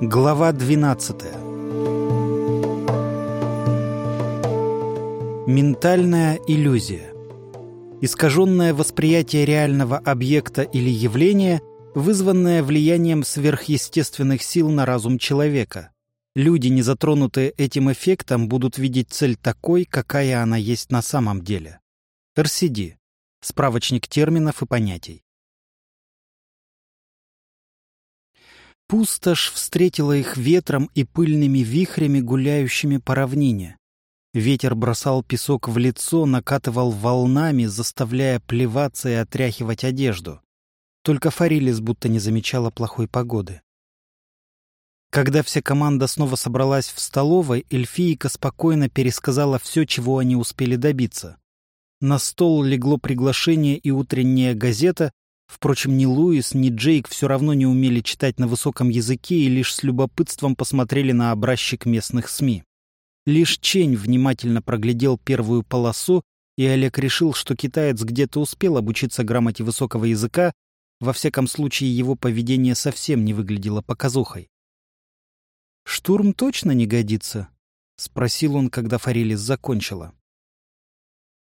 Глава 12 Ментальная иллюзия Искаженное восприятие реального объекта или явления, вызванное влиянием сверхъестественных сил на разум человека. Люди, не затронутые этим эффектом, будут видеть цель такой, какая она есть на самом деле. РСД. Справочник терминов и понятий. Пустошь встретила их ветром и пыльными вихрями, гуляющими по равнине. Ветер бросал песок в лицо, накатывал волнами, заставляя плеваться и отряхивать одежду. Только Фарилис будто не замечала плохой погоды. Когда вся команда снова собралась в столовой, эльфийка спокойно пересказала все, чего они успели добиться. На стол легло приглашение и утренняя газета, Впрочем, ни Луис, ни Джейк все равно не умели читать на высоком языке и лишь с любопытством посмотрели на образчик местных СМИ. Лишь Чень внимательно проглядел первую полосу, и Олег решил, что китаец где-то успел обучиться грамоте высокого языка, во всяком случае его поведение совсем не выглядело показухой. «Штурм точно не годится?» — спросил он, когда Фарилис закончила.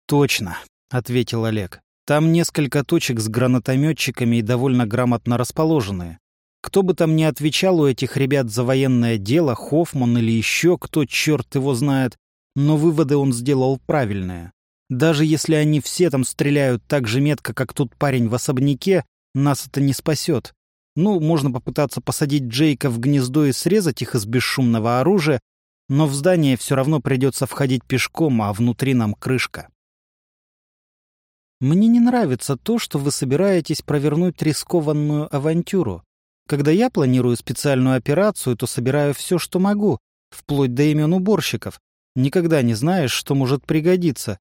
«Точно», — ответил Олег. Там несколько точек с гранатометчиками и довольно грамотно расположенные. Кто бы там ни отвечал у этих ребят за военное дело, Хоффман или еще кто, черт его знает, но выводы он сделал правильные. Даже если они все там стреляют так же метко, как тот парень в особняке, нас это не спасет. Ну, можно попытаться посадить Джейка в гнездо и срезать их из бесшумного оружия, но в здание все равно придется входить пешком, а внутри нам крышка. Мне не нравится то, что вы собираетесь провернуть рискованную авантюру. Когда я планирую специальную операцию, то собираю все, что могу, вплоть до имен уборщиков. Никогда не знаешь, что может пригодиться.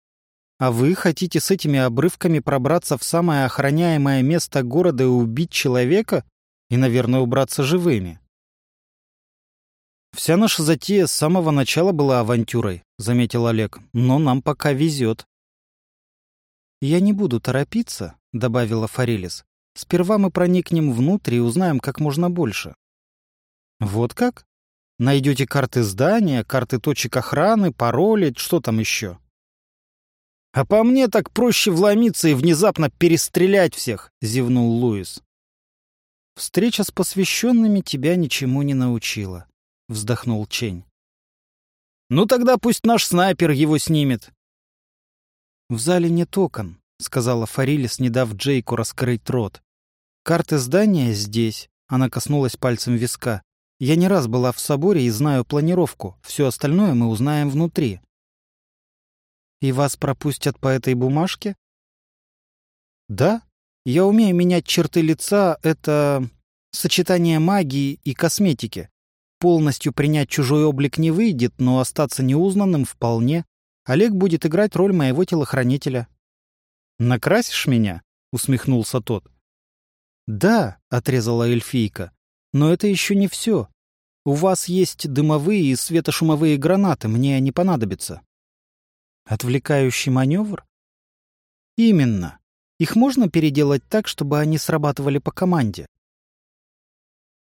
А вы хотите с этими обрывками пробраться в самое охраняемое место города и убить человека? И, наверное, убраться живыми. «Вся наша затея с самого начала была авантюрой», — заметил Олег. «Но нам пока везет. «Я не буду торопиться», — добавила Форелис. «Сперва мы проникнем внутрь и узнаем как можно больше». «Вот как? Найдете карты здания, карты точек охраны, пароли, что там еще?» «А по мне так проще вломиться и внезапно перестрелять всех», — зевнул Луис. «Встреча с посвященными тебя ничему не научила», — вздохнул Чень. «Ну тогда пусть наш снайпер его снимет. «В зале нет окон», — сказала Фарилис, не дав Джейку раскрыть рот. «Карты здания здесь», — она коснулась пальцем виска. «Я не раз была в соборе и знаю планировку. Все остальное мы узнаем внутри». «И вас пропустят по этой бумажке?» «Да. Я умею менять черты лица. Это сочетание магии и косметики. Полностью принять чужой облик не выйдет, но остаться неузнанным вполне. Олег будет играть роль моего телохранителя. «Накрасишь меня?» — усмехнулся тот. «Да», — отрезала эльфийка, — «но это еще не все. У вас есть дымовые и светошумовые гранаты, мне они понадобятся». «Отвлекающий маневр?» «Именно. Их можно переделать так, чтобы они срабатывали по команде?»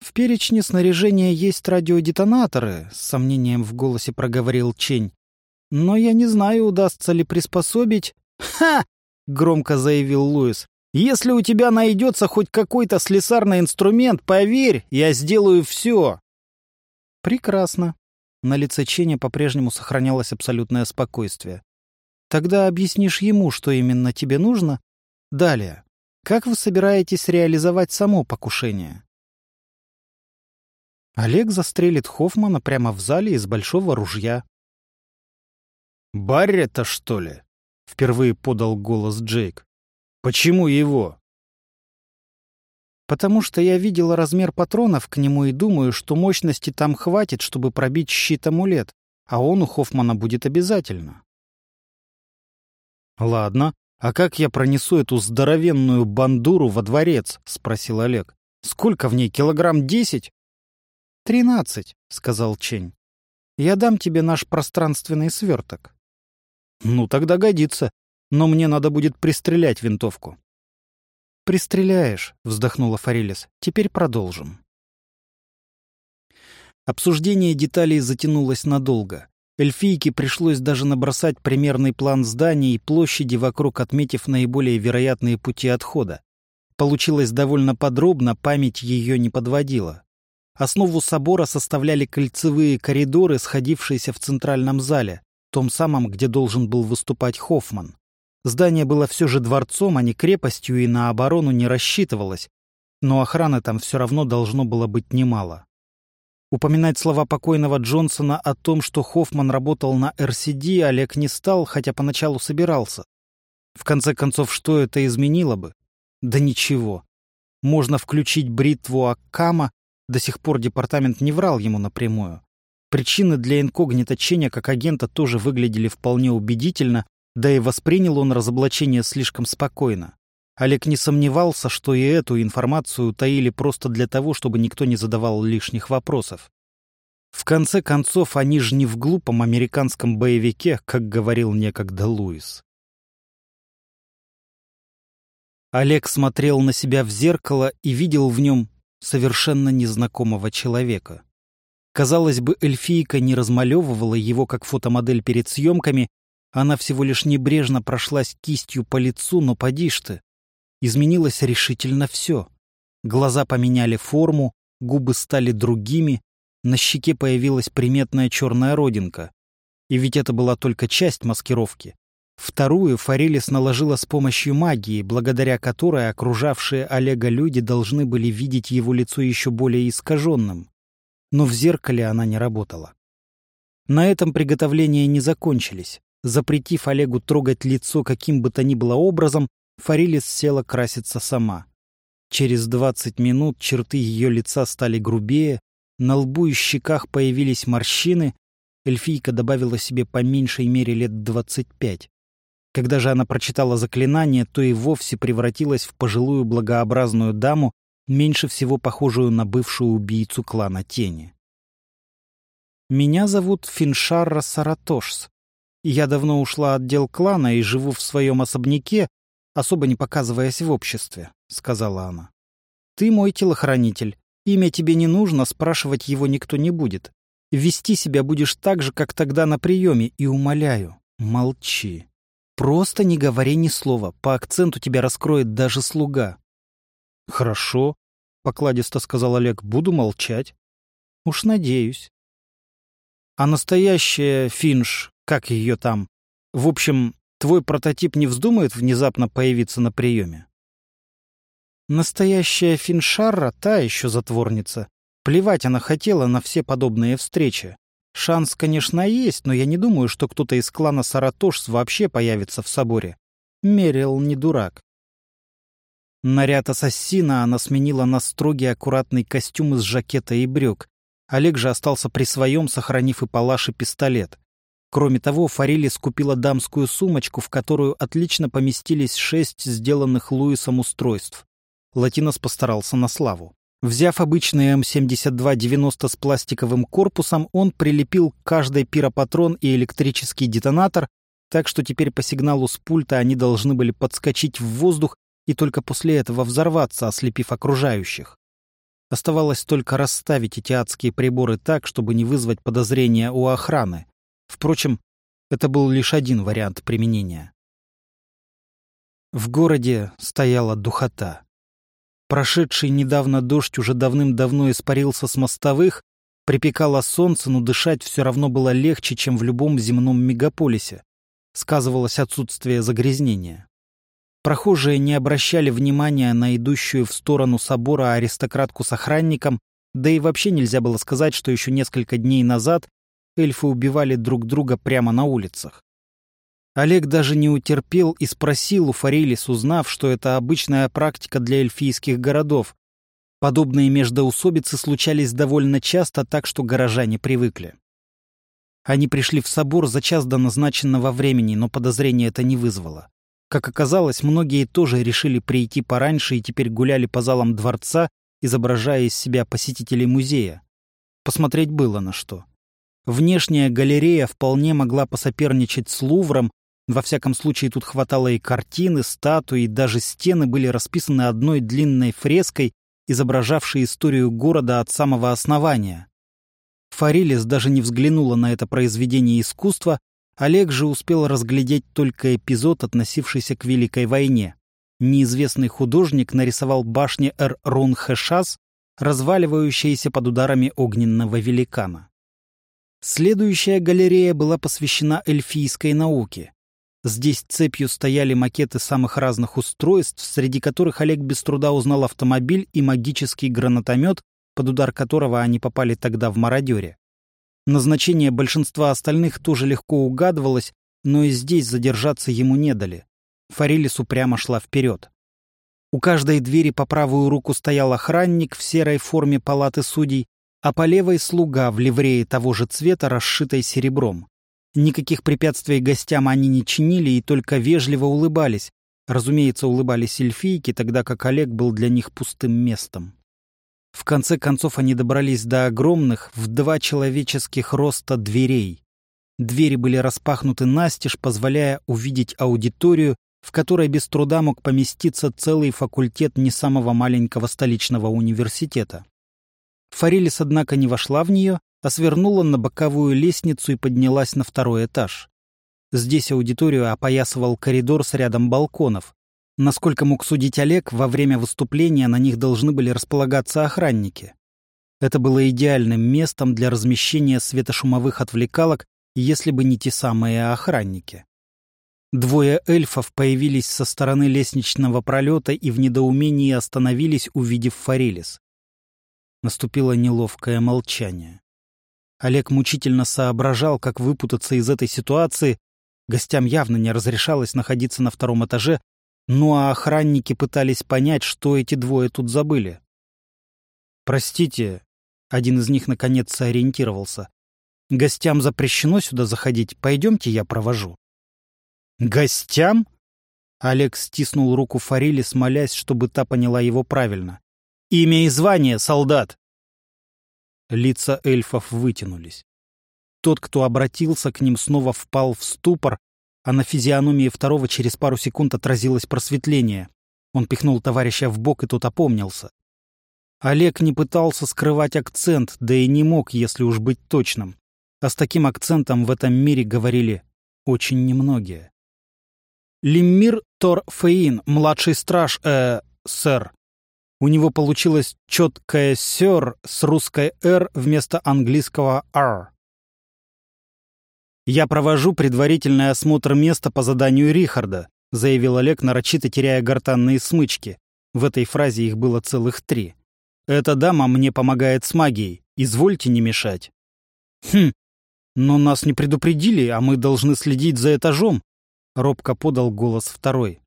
«В перечне снаряжения есть радиодетонаторы», — с сомнением в голосе проговорил Чень. Но я не знаю, удастся ли приспособить... «Ха!» — громко заявил Луис. «Если у тебя найдется хоть какой-то слесарный инструмент, поверь, я сделаю все!» «Прекрасно». На лице Ченя по-прежнему сохранялось абсолютное спокойствие. «Тогда объяснишь ему, что именно тебе нужно. Далее. Как вы собираетесь реализовать само покушение?» Олег застрелит Хоффмана прямо в зале из большого ружья. «Баррета, что ли?» — впервые подал голос Джейк. «Почему его?» «Потому что я видела размер патронов к нему и думаю, что мощности там хватит, чтобы пробить щит-амулет, а он у Хоффмана будет обязательно». «Ладно, а как я пронесу эту здоровенную бандуру во дворец?» — спросил Олег. «Сколько в ней, килограмм десять?» «Тринадцать», — сказал Чень. «Я дам тебе наш пространственный сверток». «Ну, тогда годится. Но мне надо будет пристрелять винтовку». «Пристреляешь», — вздохнула Форелис. «Теперь продолжим». Обсуждение деталей затянулось надолго. Эльфийке пришлось даже набросать примерный план здания и площади вокруг, отметив наиболее вероятные пути отхода. Получилось довольно подробно, память ее не подводила. Основу собора составляли кольцевые коридоры, сходившиеся в центральном зале, том самом, где должен был выступать Хоффман. Здание было все же дворцом, а не крепостью, и на оборону не рассчитывалось, но охраны там все равно должно было быть немало. Упоминать слова покойного Джонсона о том, что Хоффман работал на РСД, Олег не стал, хотя поначалу собирался. В конце концов, что это изменило бы? Да ничего. Можно включить бритву Аккама, до сих пор департамент не врал ему напрямую. Причины для инкогнито Ченя как агента тоже выглядели вполне убедительно, да и воспринял он разоблачение слишком спокойно. Олег не сомневался, что и эту информацию таили просто для того, чтобы никто не задавал лишних вопросов. В конце концов, они же не в глупом американском боевике, как говорил некогда Луис. Олег смотрел на себя в зеркало и видел в нем совершенно незнакомого человека. Казалось бы, эльфийка не размалевывала его как фотомодель перед съемками, она всего лишь небрежно прошлась кистью по лицу, но поди ж ты. Изменилось решительно все. Глаза поменяли форму, губы стали другими, на щеке появилась приметная черная родинка. И ведь это была только часть маскировки. Вторую Форелис наложила с помощью магии, благодаря которой окружавшие Олега люди должны были видеть его лицо еще более искаженным. Но в зеркале она не работала. На этом приготовления не закончились. Запретив Олегу трогать лицо каким бы то ни было образом, Форелис села краситься сама. Через двадцать минут черты ее лица стали грубее, на лбу и щеках появились морщины, эльфийка добавила себе по меньшей мере лет двадцать пять. Когда же она прочитала заклинание, то и вовсе превратилась в пожилую благообразную даму, меньше всего похожую на бывшую убийцу клана Тени. «Меня зовут Финшарра Саратошс. Я давно ушла от дел клана и живу в своем особняке, особо не показываясь в обществе», — сказала она. «Ты мой телохранитель. Имя тебе не нужно, спрашивать его никто не будет. Вести себя будешь так же, как тогда на приеме, и умоляю, молчи. Просто не говори ни слова, по акценту тебя раскроет даже слуга. Хорошо, покладисто сказал Олег, буду молчать. Уж надеюсь. А настоящая Финш, как ее там? В общем, твой прототип не вздумает внезапно появиться на приеме? Настоящая Финшарра та еще затворница. Плевать она хотела на все подобные встречи. Шанс, конечно, есть, но я не думаю, что кто-то из клана Саратошс вообще появится в соборе. Мерил не дурак. Наряд ассасина она сменила на строгий аккуратный костюм из жакета и брюк. Олег же остался при своем, сохранив и палаш, и пистолет. Кроме того, Форели скупила дамскую сумочку, в которую отлично поместились шесть сделанных Луисом устройств. Латинос постарался на славу. Взяв обычный М-72-90 с пластиковым корпусом, он прилепил к каждой пиропатрон и электрический детонатор, так что теперь по сигналу с пульта они должны были подскочить в воздух и только после этого взорваться, ослепив окружающих. Оставалось только расставить эти адские приборы так, чтобы не вызвать подозрения у охраны. Впрочем, это был лишь один вариант применения. В городе стояла духота. Прошедший недавно дождь уже давным-давно испарился с мостовых, припекало солнце, но дышать все равно было легче, чем в любом земном мегаполисе. Сказывалось отсутствие загрязнения. Прохожие не обращали внимания на идущую в сторону собора аристократку с охранником, да и вообще нельзя было сказать, что еще несколько дней назад эльфы убивали друг друга прямо на улицах. Олег даже не утерпел и спросил у Форелис, узнав, что это обычная практика для эльфийских городов. Подобные междоусобицы случались довольно часто, так что горожане привыкли. Они пришли в собор за час до назначенного времени, но подозрения это не вызвало. Как оказалось, многие тоже решили прийти пораньше и теперь гуляли по залам дворца, изображая из себя посетителей музея. Посмотреть было на что. Внешняя галерея вполне могла посоперничать с Лувром, во всяком случае, тут хватало и картины, статуи, и даже стены были расписаны одной длинной фреской, изображавшей историю города от самого основания. Фарилис даже не взглянула на это произведение искусства, Олег же успел разглядеть только эпизод, относившийся к Великой войне. Неизвестный художник нарисовал башни Эр-Рун-Хэшас, разваливающиеся под ударами огненного великана. Следующая галерея была посвящена эльфийской науке. Здесь цепью стояли макеты самых разных устройств, среди которых Олег без труда узнал автомобиль и магический гранатомет, под удар которого они попали тогда в мародере. Назначение большинства остальных тоже легко угадывалось, но и здесь задержаться ему не дали. Фарилис упрямо шла вперед. У каждой двери по правую руку стоял охранник в серой форме палаты судей, а по левой слуга в ливрее того же цвета, расшитой серебром. Никаких препятствий гостям они не чинили и только вежливо улыбались. Разумеется, улыбались эльфийки, тогда как Олег был для них пустым местом. В конце концов они добрались до огромных, в два человеческих роста дверей. Двери были распахнуты настежь, позволяя увидеть аудиторию, в которой без труда мог поместиться целый факультет не самого маленького столичного университета. Фарилис, однако, не вошла в нее, а свернула на боковую лестницу и поднялась на второй этаж. Здесь аудиторию опоясывал коридор с рядом балконов. Насколько мог судить Олег, во время выступления на них должны были располагаться охранники. Это было идеальным местом для размещения светошумовых отвлекалок, если бы не те самые охранники. Двое эльфов появились со стороны лестничного пролета и в недоумении остановились, увидев Фарилис. Наступило неловкое молчание. Олег мучительно соображал, как выпутаться из этой ситуации. Гостям явно не разрешалось находиться на втором этаже, ну а охранники пытались понять, что эти двое тут забыли. «Простите», — один из них наконец сориентировался. «Гостям запрещено сюда заходить. Пойдемте, я провожу». «Гостям?» Олег стиснул руку Фарили, смолясь, чтобы та поняла его правильно. Имя и звание, солдат!» Лица эльфов вытянулись. Тот, кто обратился к ним, снова впал в ступор, а на физиономии второго через пару секунд отразилось просветление. Он пихнул товарища в бок, и тот опомнился. Олег не пытался скрывать акцент, да и не мог, если уж быть точным. А с таким акцентом в этом мире говорили очень немногие. Лиммир Тор Фейн, младший страж, э, сэр, у него получилось четкое «сёр» с русской «р» вместо английского «р». «Я провожу предварительный осмотр места по заданию Рихарда», заявил Олег, нарочито теряя гортанные смычки. В этой фразе их было целых три. «Эта дама мне помогает с магией. Извольте не мешать». «Хм, но нас не предупредили, а мы должны следить за этажом», робко подал голос второй.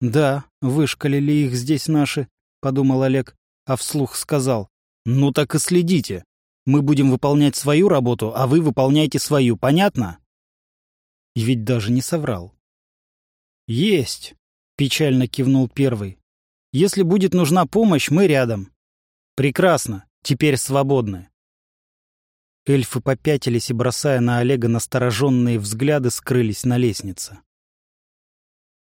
«Да, вышкалили их здесь наши подумал Олег, а вслух сказал. «Ну так и следите. Мы будем выполнять свою работу, а вы выполняйте свою, понятно?» И ведь даже не соврал. «Есть!» — печально кивнул первый. «Если будет нужна помощь, мы рядом». «Прекрасно. Теперь свободны». Эльфы попятились и, бросая на Олега настороженные взгляды, скрылись на лестнице.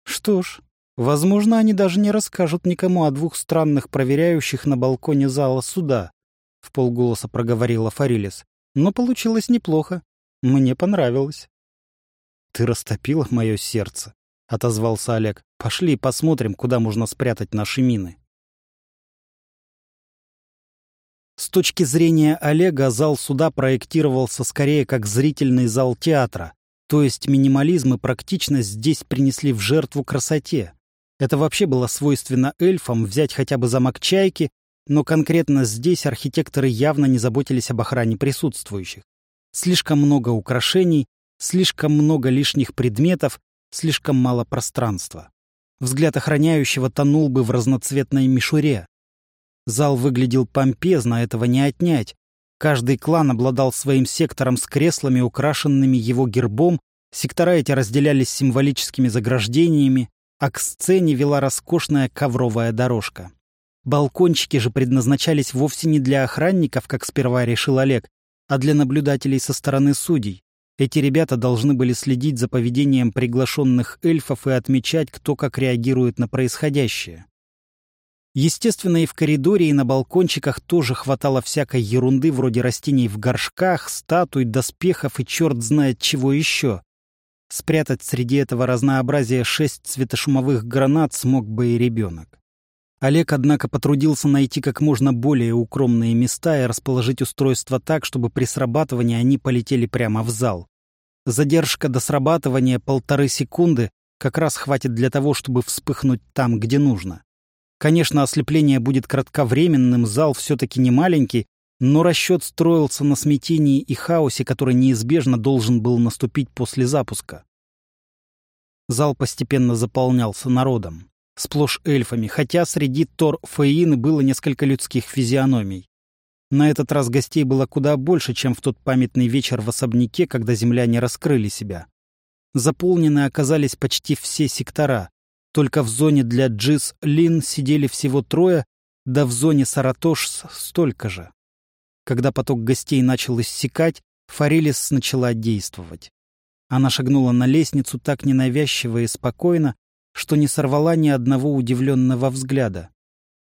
«Что ж, Возможно, они даже не расскажут никому о двух странных проверяющих на балконе зала суда, — в полголоса проговорила Фарилис. Но получилось неплохо. Мне понравилось. Ты растопила мое сердце, — отозвался Олег. Пошли посмотрим, куда можно спрятать наши мины. С точки зрения Олега, зал суда проектировался скорее как зрительный зал театра, то есть минимализм и практичность здесь принесли в жертву красоте. Это вообще было свойственно эльфам взять хотя бы замок Чайки, но конкретно здесь архитекторы явно не заботились об охране присутствующих. Слишком много украшений, слишком много лишних предметов, слишком мало пространства. Взгляд охраняющего тонул бы в разноцветной мишуре. Зал выглядел помпезно, этого не отнять. Каждый клан обладал своим сектором с креслами, украшенными его гербом, сектора эти разделялись символическими заграждениями, а к сцене вела роскошная ковровая дорожка. Балкончики же предназначались вовсе не для охранников, как сперва решил Олег, а для наблюдателей со стороны судей. Эти ребята должны были следить за поведением приглашенных эльфов и отмечать, кто как реагирует на происходящее. Естественно, и в коридоре, и на балкончиках тоже хватало всякой ерунды вроде растений в горшках, статуй, доспехов и черт знает чего еще. Спрятать среди этого разнообразия шесть светошумовых гранат смог бы и ребенок. Олег, однако, потрудился найти как можно более укромные места и расположить устройство так, чтобы при срабатывании они полетели прямо в зал. Задержка до срабатывания полторы секунды как раз хватит для того, чтобы вспыхнуть там, где нужно. Конечно, ослепление будет кратковременным, зал все-таки не маленький, но расчет строился на смятении и хаосе, который неизбежно должен был наступить после запуска. Зал постепенно заполнялся народом, сплошь эльфами, хотя среди Тор Фаины было несколько людских физиономий. На этот раз гостей было куда больше, чем в тот памятный вечер в особняке, когда земляне раскрыли себя. Заполнены оказались почти все сектора, только в зоне для Джис Лин сидели всего трое, да в зоне Саратошс столько же. Когда поток гостей начал иссякать, Форелис начала действовать. Она шагнула на лестницу так ненавязчиво и спокойно, что не сорвала ни одного удивленного взгляда,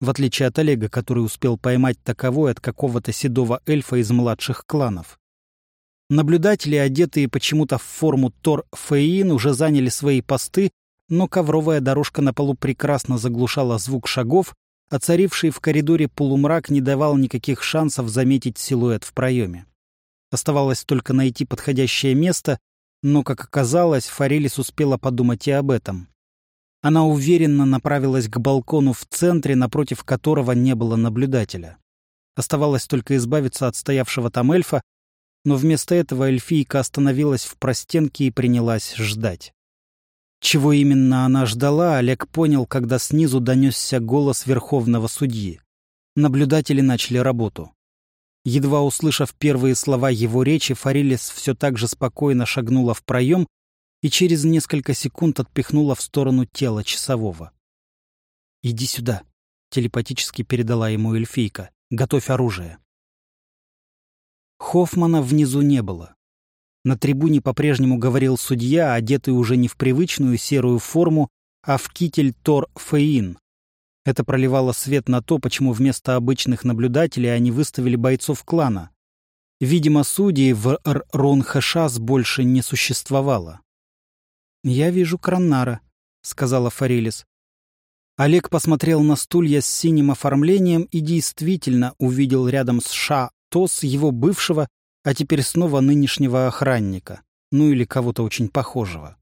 в отличие от Олега, который успел поймать таковой от какого-то седого эльфа из младших кланов. Наблюдатели, одетые почему-то в форму Тор Фейин, уже заняли свои посты но ковровая дорожка на полу прекрасно заглушала звук шагов, а царивший в коридоре полумрак не давал никаких шансов заметить силуэт в проеме. Оставалось только найти подходящее место, но, как оказалось, Форелис успела подумать и об этом. Она уверенно направилась к балкону в центре, напротив которого не было наблюдателя. Оставалось только избавиться от стоявшего там эльфа, но вместо этого эльфийка остановилась в простенке и принялась ждать. Чего именно она ждала, Олег понял, когда снизу донесся голос верховного судьи. Наблюдатели начали работу. Едва услышав первые слова его речи, Форелис все так же спокойно шагнула в проем и через несколько секунд отпихнула в сторону тела часового. «Иди сюда», — телепатически передала ему эльфийка. «Готовь оружие». Хоффмана внизу не было. На трибуне по-прежнему говорил судья, одетый уже не в привычную серую форму, а в китель Тор Фейин. Это проливало свет на то, почему вместо обычных наблюдателей они выставили бойцов клана. Видимо, судей в Рунхэшас больше не существовало. «Я вижу Краннара», — сказала Фарилис. Олег посмотрел на стулья с синим оформлением и действительно увидел рядом с Ша Тос его бывшего а теперь снова нынешнего охранника, ну или кого-то очень похожего.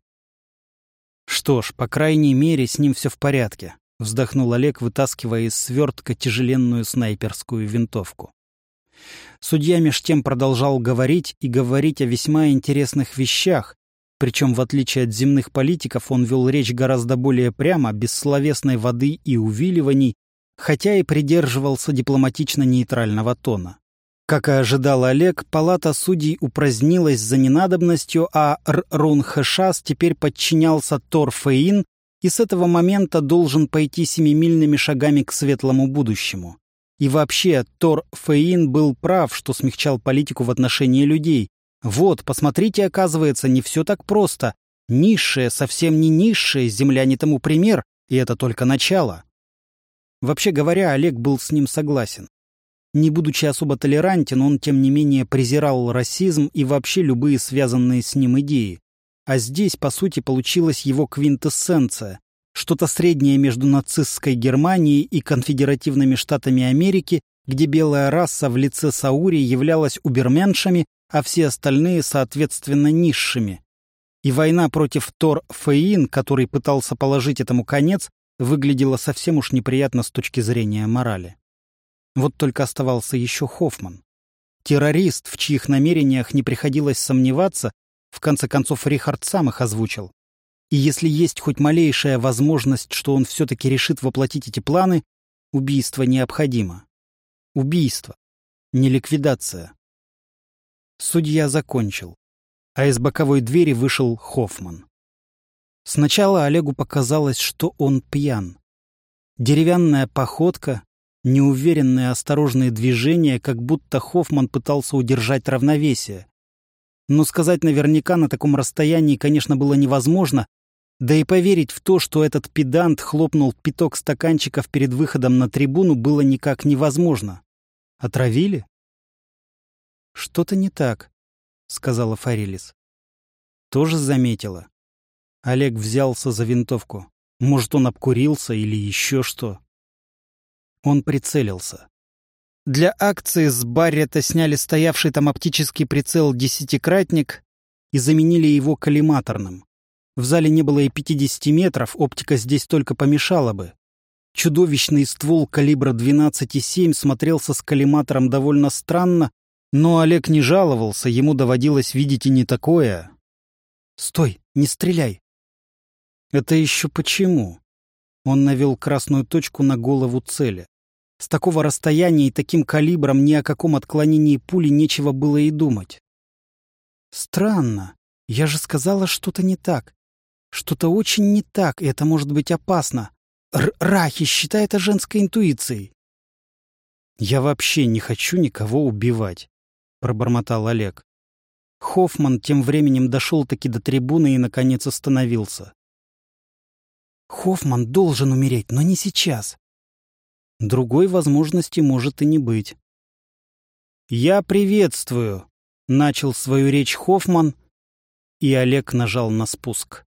Что ж, по крайней мере, с ним все в порядке, вздохнул Олег, вытаскивая из свертка тяжеленную снайперскую винтовку. Судья меж тем продолжал говорить и говорить о весьма интересных вещах, причем, в отличие от земных политиков, он вел речь гораздо более прямо, без словесной воды и увиливаний, хотя и придерживался дипломатично-нейтрального тона. Как и ожидал Олег, палата судей упразднилась за ненадобностью, а Рун-Хэшас теперь подчинялся Тор-Фейин и с этого момента должен пойти семимильными шагами к светлому будущему. И вообще, Тор-Фейин был прав, что смягчал политику в отношении людей. Вот, посмотрите, оказывается, не все так просто. Низшее, совсем не низшее, земля не тому пример, и это только начало. Вообще говоря, Олег был с ним согласен. Не будучи особо толерантен, он, тем не менее, презирал расизм и вообще любые связанные с ним идеи. А здесь, по сути, получилась его квинтэссенция. Что-то среднее между нацистской Германией и конфедеративными штатами Америки, где белая раса в лице Саури являлась уберменшами, а все остальные, соответственно, низшими. И война против Тор Фейин, который пытался положить этому конец, выглядела совсем уж неприятно с точки зрения морали. Вот только оставался еще Хоффман. Террорист, в чьих намерениях не приходилось сомневаться, в конце концов Рихард сам их озвучил. И если есть хоть малейшая возможность, что он все-таки решит воплотить эти планы, убийство необходимо. Убийство, не ликвидация. Судья закончил, а из боковой двери вышел Хоффман. Сначала Олегу показалось, что он пьян. Деревянная походка, Неуверенные осторожные движения, как будто Хоффман пытался удержать равновесие. Но сказать наверняка на таком расстоянии, конечно, было невозможно, Да и поверить в то, что этот педант хлопнул пяток стаканчиков перед выходом на трибуну, было никак невозможно. Отравили? «Что-то не так», — сказала Фарилис. «Тоже заметила». Олег взялся за винтовку. Может, он обкурился или еще что. Он прицелился. Для акции с Баррета сняли стоявший там оптический прицел «десятикратник» и заменили его коллиматорным. В зале не было и 50 метров, оптика здесь только помешала бы. Чудовищный ствол калибра 12,7 смотрелся с коллиматором довольно странно, но Олег не жаловался, ему доводилось видеть и не такое. «Стой, не стреляй!» «Это еще почему?» Он навел красную точку на голову цели. С такого расстояния и таким калибром ни о каком отклонении пули нечего было и думать. «Странно. Я же сказала, что-то не так. Что-то очень не так, и это может быть опасно. Р Рахи, считай это женской интуицией. «Я вообще не хочу никого убивать», — пробормотал Олег. Хоффман тем временем дошел-таки до трибуны и, наконец, остановился. «Хоффман должен умереть, но не сейчас. Другой возможности может и не быть». «Я приветствую», — начал свою речь Хоффман, и Олег нажал на спуск.